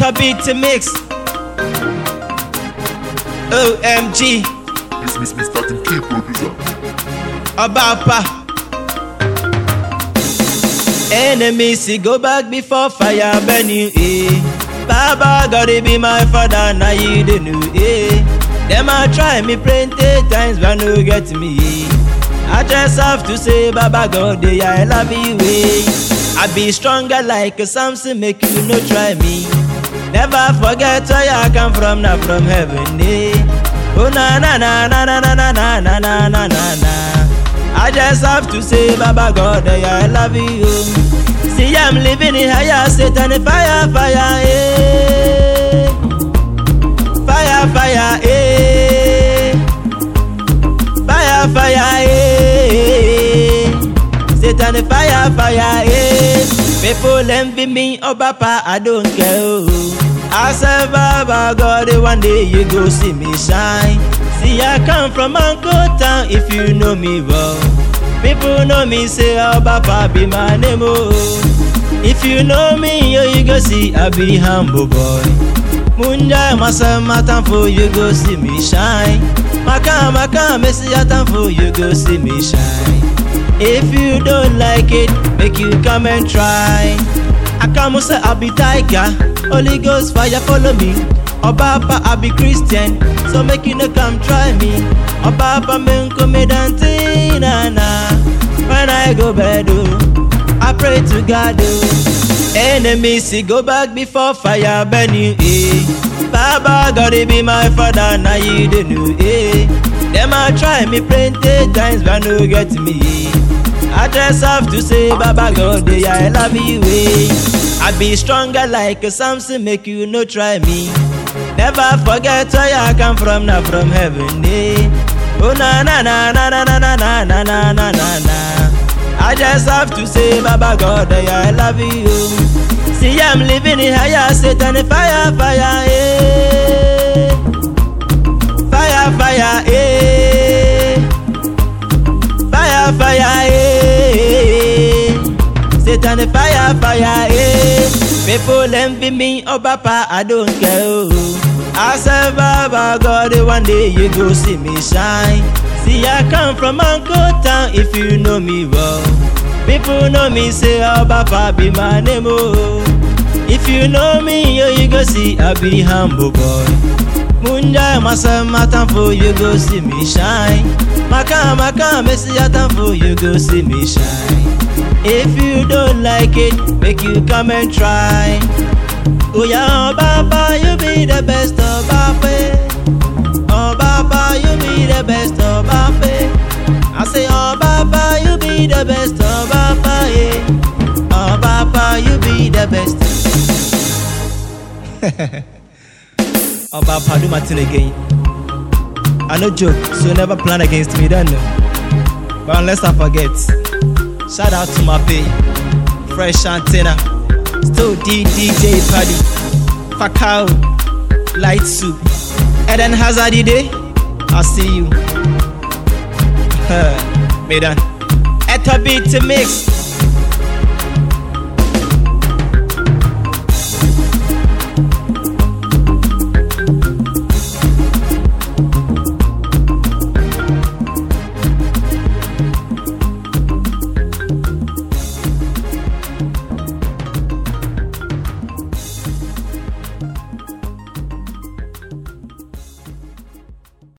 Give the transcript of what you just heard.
Eto beat to mix. OMG. Miss Miss Mr. Tim K producer. Abapa. Enemies, see, go back before fire burn you, eh. Baba, God, be my father, now you the new, eh. Them I try me plenty times, but no get me, eh. I just have to say, Baba, God, I love you, eh. I be stronger like a Samson, make you no try me. Never forget where I come from, not from heaven, eh. Oh, na na na na na na na na na na na na na. I just have to say, Baba God, I love you. See, I'm living in higher Satan, fire, fire, eh. Fire, fire, eh. Fire, fire, eh. Satan, fire, fire, eh. People envy me, oh, Papa, I don't care. Oh. I say, Baba God, one day you go see me shine. See, I come from Uncle Town, if you know me well. People know me, say, oh, Papa, be my name, oh. If you know me, yo, you go see, I be humble boy. Munja, myself, my time for you go see me shine. Maka, maka, messy, time for you go see me shine. If you don't like it, make you come and try. I come say I be tiger, Holy Ghost fire follow me. Obapa I be Christian, so make you no come try me. Obapa men come dante na na. When I go bed, oh, I pray to God. Oh. Enemies see go back before fire burn you. Eh. Baba God be my father, now you the new. Eh. Them I try me plenty times, but no get me. Eh. I just have to say, Baba God, I love you. Eh. I be stronger like a Samson, make you no try me. Never forget where I come from, not from heaven. Eh. Oh na na na na na na na na na na na na. I just have to say, Baba God, I love you. See, I'm living in higher Satan, fire, fire, Fire, eh. Satan, fire, fire, eh. People envy me, oh Papa, I don't care. Oh. I say, Baba God, one day you go see me shine. See, I come from Uncle Town, if you know me well. People know me, say, oh Papa, be my name, oh. If you know me, yo, you go see, I be humble boy. Munja, my time for you go see me shine. Maka, maka, messy, time for you go see me shine. If you don't like it, make you come and try. Oh yeah, oh Baba, you be the best of Baba. Oh Baba, you be the best of Baba. I say, oh Baba, you be the best of Baba. Yeah. Oh Baba, you be the best. Baba, do my again. I no joke, so never plan against me, don't know. But unless I forget, shout out to my pay, fresh antenna. Still D DJ Paddy, Fakao, Light Soup, Eden Hazard day. I'll see you. Medan. Eto beat to mix.